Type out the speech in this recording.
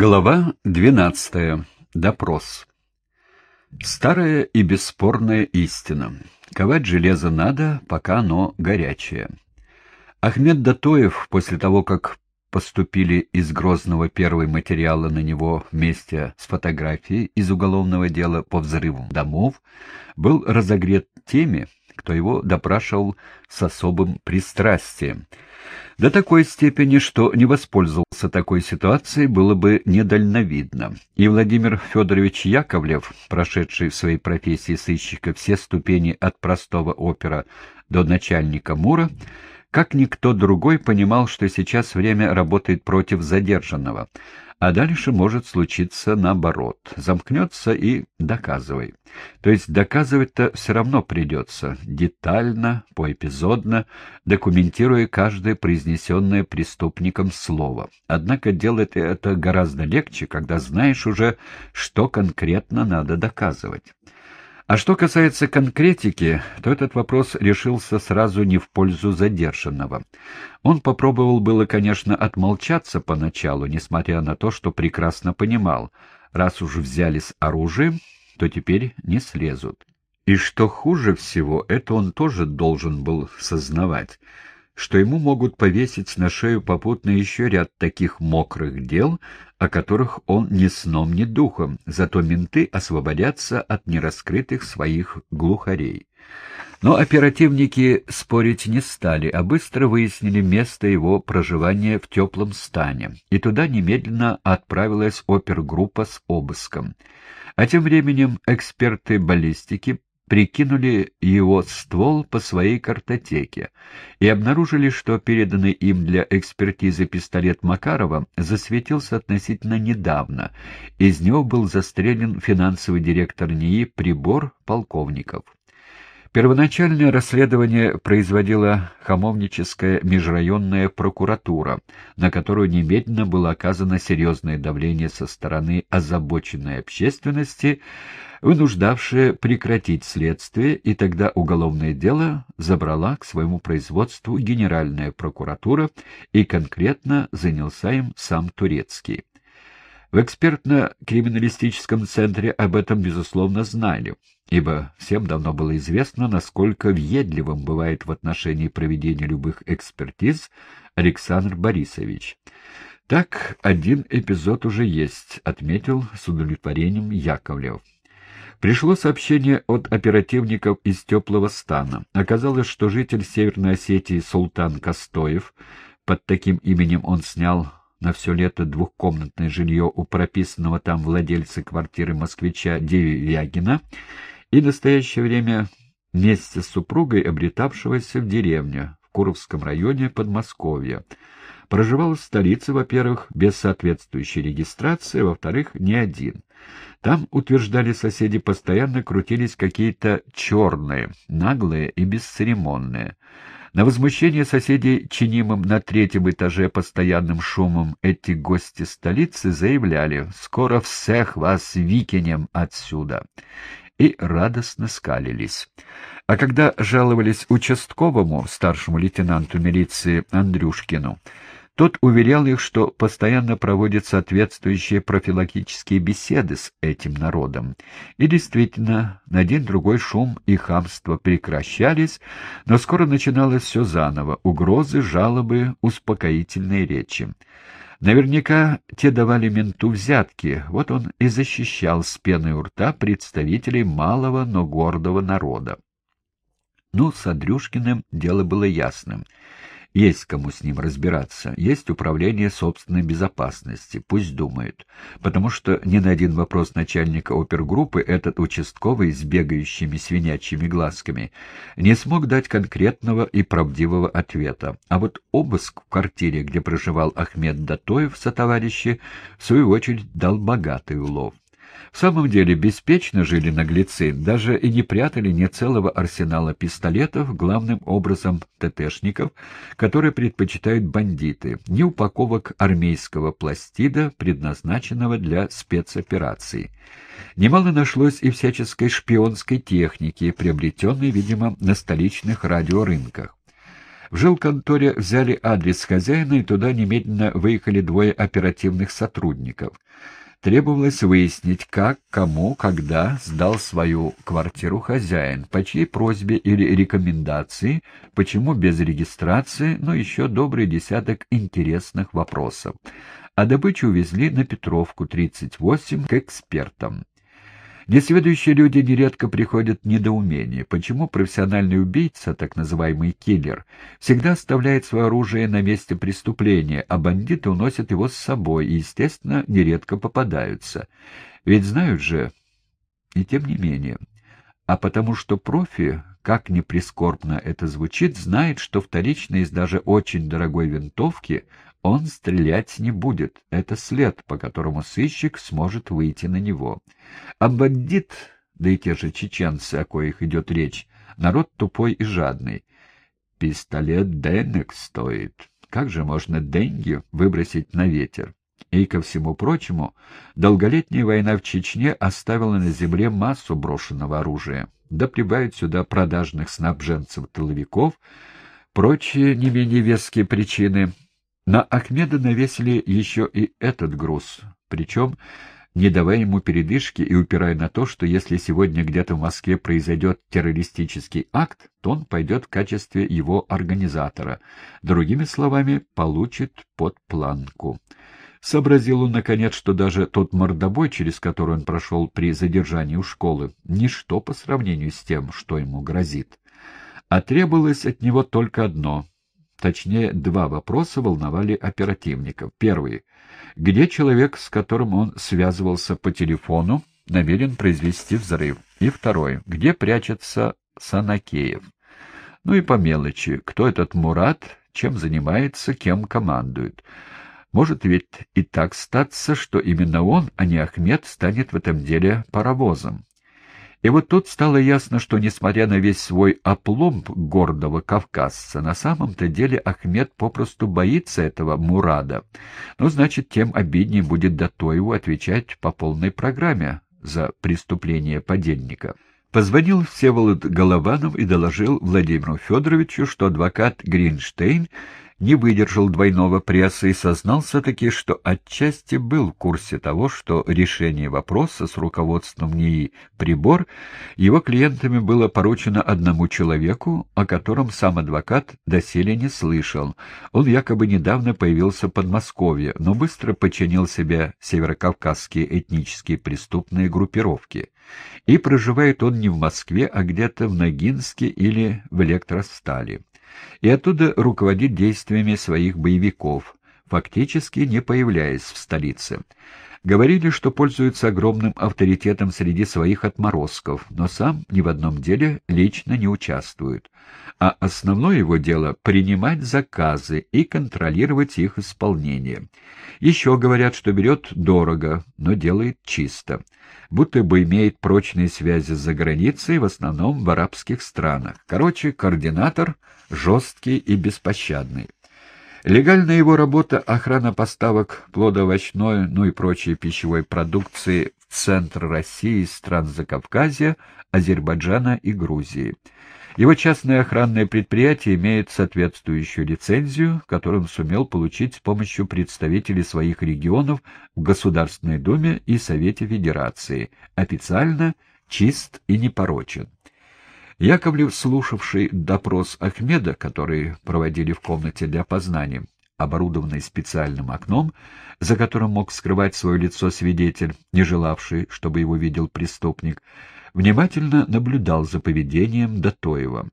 Глава 12. Допрос. Старая и бесспорная истина. Ковать железо надо, пока оно горячее. Ахмед Датоев, после того, как поступили из Грозного первые материалы на него вместе с фотографией из уголовного дела по взрыву домов, был разогрет теми, кто его допрашивал с особым пристрастием. До такой степени, что не воспользовался такой ситуацией, было бы недальновидно. И Владимир Федорович Яковлев, прошедший в своей профессии сыщика все ступени от простого опера до начальника МУРа, как никто другой понимал, что сейчас время работает против задержанного — а дальше может случиться наоборот. Замкнется и доказывай. То есть доказывать-то все равно придется, детально, поэпизодно, документируя каждое произнесенное преступником слово. Однако делать это гораздо легче, когда знаешь уже, что конкретно надо доказывать. А что касается конкретики, то этот вопрос решился сразу не в пользу задержанного. Он попробовал было, конечно, отмолчаться поначалу, несмотря на то, что прекрасно понимал, раз уж взяли с оружием, то теперь не слезут. И что хуже всего, это он тоже должен был сознавать — что ему могут повесить на шею попутно еще ряд таких мокрых дел, о которых он ни сном, ни духом, зато менты освободятся от нераскрытых своих глухарей. Но оперативники спорить не стали, а быстро выяснили место его проживания в теплом стане, и туда немедленно отправилась опергруппа с обыском. А тем временем эксперты баллистики прикинули его ствол по своей картотеке и обнаружили, что переданный им для экспертизы пистолет Макарова засветился относительно недавно. Из него был застрелен финансовый директор НИИ Прибор Полковников. Первоначальное расследование производила Хамовническая межрайонная прокуратура, на которую немедленно было оказано серьезное давление со стороны озабоченной общественности, вынуждавшее прекратить следствие, и тогда уголовное дело забрала к своему производству Генеральная прокуратура, и конкретно занялся им сам Турецкий. В экспертно-криминалистическом центре об этом, безусловно, знали, ибо всем давно было известно, насколько въедливым бывает в отношении проведения любых экспертиз Александр Борисович. «Так, один эпизод уже есть», — отметил с удовлетворением Яковлев. Пришло сообщение от оперативников из теплого стана. Оказалось, что житель Северной Осетии Султан Костоев, под таким именем он снял на все лето двухкомнатное жилье у прописанного там владельца квартиры москвича Девягина и в настоящее время вместе с супругой обретавшегося в деревне в Куровском районе Подмосковья. Проживал в столице, во-первых, без соответствующей регистрации, во-вторых, не один. Там, утверждали соседи, постоянно крутились какие-то черные, наглые и бесцеремонные. На возмущение соседей чинимым на третьем этаже постоянным шумом эти гости столицы заявляли «Скоро всех вас викинем отсюда!» и радостно скалились. А когда жаловались участковому, старшему лейтенанту милиции Андрюшкину, тот уверял их, что постоянно проводят соответствующие профилактические беседы с этим народом. И действительно, на один-другой шум и хамство прекращались, но скоро начиналось все заново — угрозы, жалобы, успокоительные речи. Наверняка те давали менту взятки, вот он и защищал с пеной у рта представителей малого, но гордого народа. Ну, с Андрюшкиным дело было ясным — есть кому с ним разбираться, есть управление собственной безопасности, пусть думают. Потому что ни на один вопрос начальника опергруппы этот участковый с бегающими свинячьими глазками не смог дать конкретного и правдивого ответа. А вот обыск в квартире, где проживал Ахмед Датоев со товарищи, в свою очередь дал богатый улов. В самом деле беспечно жили наглецы, даже и не прятали ни целого арсенала пистолетов, главным образом ТТшников, которые предпочитают бандиты, ни упаковок армейского пластида, предназначенного для спецопераций. Немало нашлось и всяческой шпионской техники, приобретенной, видимо, на столичных радиорынках. В жилконторе взяли адрес хозяина, и туда немедленно выехали двое оперативных сотрудников. Требовалось выяснить, как, кому, когда сдал свою квартиру хозяин, по чьей просьбе или рекомендации, почему без регистрации, но еще добрый десяток интересных вопросов. А добычу увезли на Петровку, 38, к экспертам. Несведущие люди нередко приходят недоумение, почему профессиональный убийца, так называемый киллер, всегда оставляет свое оружие на месте преступления, а бандиты уносят его с собой и, естественно, нередко попадаются. Ведь знают же, и тем не менее. А потому что профи, как ни прискорбно это звучит, знает, что вторично из даже очень дорогой винтовки он стрелять не будет. Это след, по которому сыщик сможет выйти на него. А бандит, да и те же чеченцы, о коих идет речь, народ тупой и жадный. Пистолет денег стоит. Как же можно деньги выбросить на ветер? И, ко всему прочему, долголетняя война в Чечне оставила на земле массу брошенного оружия. Да прибавить сюда продажных снабженцев-тыловиков, прочие не менее веские причины — на Ахмеда навесили еще и этот груз, причем не давая ему передышки и упирая на то, что если сегодня где-то в Москве произойдет террористический акт, то он пойдет в качестве его организатора, другими словами, получит под планку. Сообразил он, наконец, что даже тот мордобой, через который он прошел при задержании у школы, ничто по сравнению с тем, что ему грозит. А требовалось от него только одно — Точнее, два вопроса волновали оперативников. Первый. Где человек, с которым он связывался по телефону, намерен произвести взрыв? И второй. Где прячется Санакеев? Ну и по мелочи. Кто этот Мурат, чем занимается, кем командует? Может ведь и так статься, что именно он, а не Ахмед, станет в этом деле паровозом. И вот тут стало ясно, что, несмотря на весь свой опломб гордого кавказца, на самом-то деле Ахмед попросту боится этого Мурада. Ну, значит, тем обиднее будет Датоеву отвечать по полной программе за преступление подельника. Позвонил Всеволод Голованов и доложил Владимиру Федоровичу, что адвокат Гринштейн не выдержал двойного пресса и сознался-таки, что отчасти был в курсе того, что решение вопроса с руководством НИИ «Прибор» его клиентами было поручено одному человеку, о котором сам адвокат доселе не слышал. Он якобы недавно появился в Подмосковье, но быстро подчинил себе северокавказские этнические преступные группировки. И проживает он не в Москве, а где-то в Ногинске или в Электростале и оттуда руководит действиями своих боевиков, фактически не появляясь в столице. Говорили, что пользуется огромным авторитетом среди своих отморозков, но сам ни в одном деле лично не участвует. А основное его дело — принимать заказы и контролировать их исполнение. Еще говорят, что берет дорого, но делает чисто. Будто бы имеет прочные связи за границей, в основном в арабских странах. Короче, координатор жесткий и беспощадный. Легальная его работа — охрана поставок плодоовощной, ну и прочей пищевой продукции в центр России, стран Закавказья, Азербайджана и Грузии. Его частное охранное предприятие имеет соответствующую лицензию, которую он сумел получить с помощью представителей своих регионов в Государственной Думе и Совете Федерации, официально чист и непорочен. Яковлев, слушавший допрос Ахмеда, который проводили в комнате для опознания, оборудованной специальным окном, за которым мог скрывать свое лицо свидетель, не желавший, чтобы его видел преступник, внимательно наблюдал за поведением Датоева.